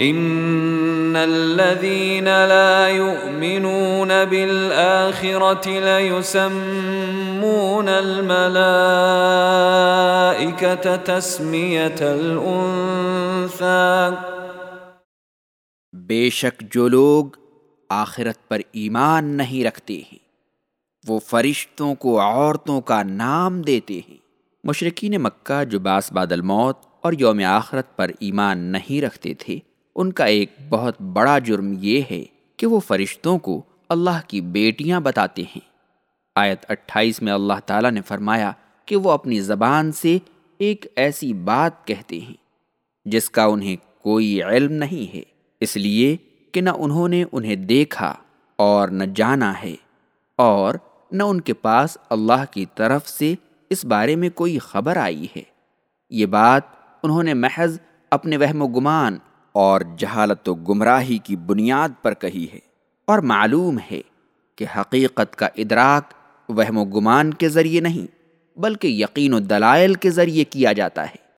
ان الذين لا يؤمنون بالآخرة ليسمون الملائكة تسمية الأنثى بے شک جو لوگ آخرت پر ایمان نہیں رکھتے ہیں، وہ فرشتوں کو عورتوں کا نام دیتے ہیں۔ مشرقین مکہ جو باس بادل موت اور یوم آخرت پر ایمان نہیں رکھتے تھے ان کا ایک بہت بڑا جرم یہ ہے کہ وہ فرشتوں کو اللہ کی بیٹیاں بتاتے ہیں۔ آیت اٹھائیس میں اللہ تعالیٰ نے فرمایا کہ وہ اپنی زبان سے ایک ایسی بات کہتے ہیں جس کا انہیں کوئی علم نہیں ہے۔ اس لیے کہ نہ انہوں نے انہیں دیکھا اور نہ جانا ہے اور نہ ان کے پاس اللہ کی طرف سے اس بارے میں کوئی خبر آئی ہے۔ یہ بات انہوں نے محض اپنے وہم و گمان اور جہالت و گمراہی کی بنیاد پر کہی ہے۔ اور معلوم ہے کہ حقیقت کا ادراک وہم و گمان کے ذریعے نہیں، بلکہ یقین و دلائل کے ذریعے کیا جاتا ہے۔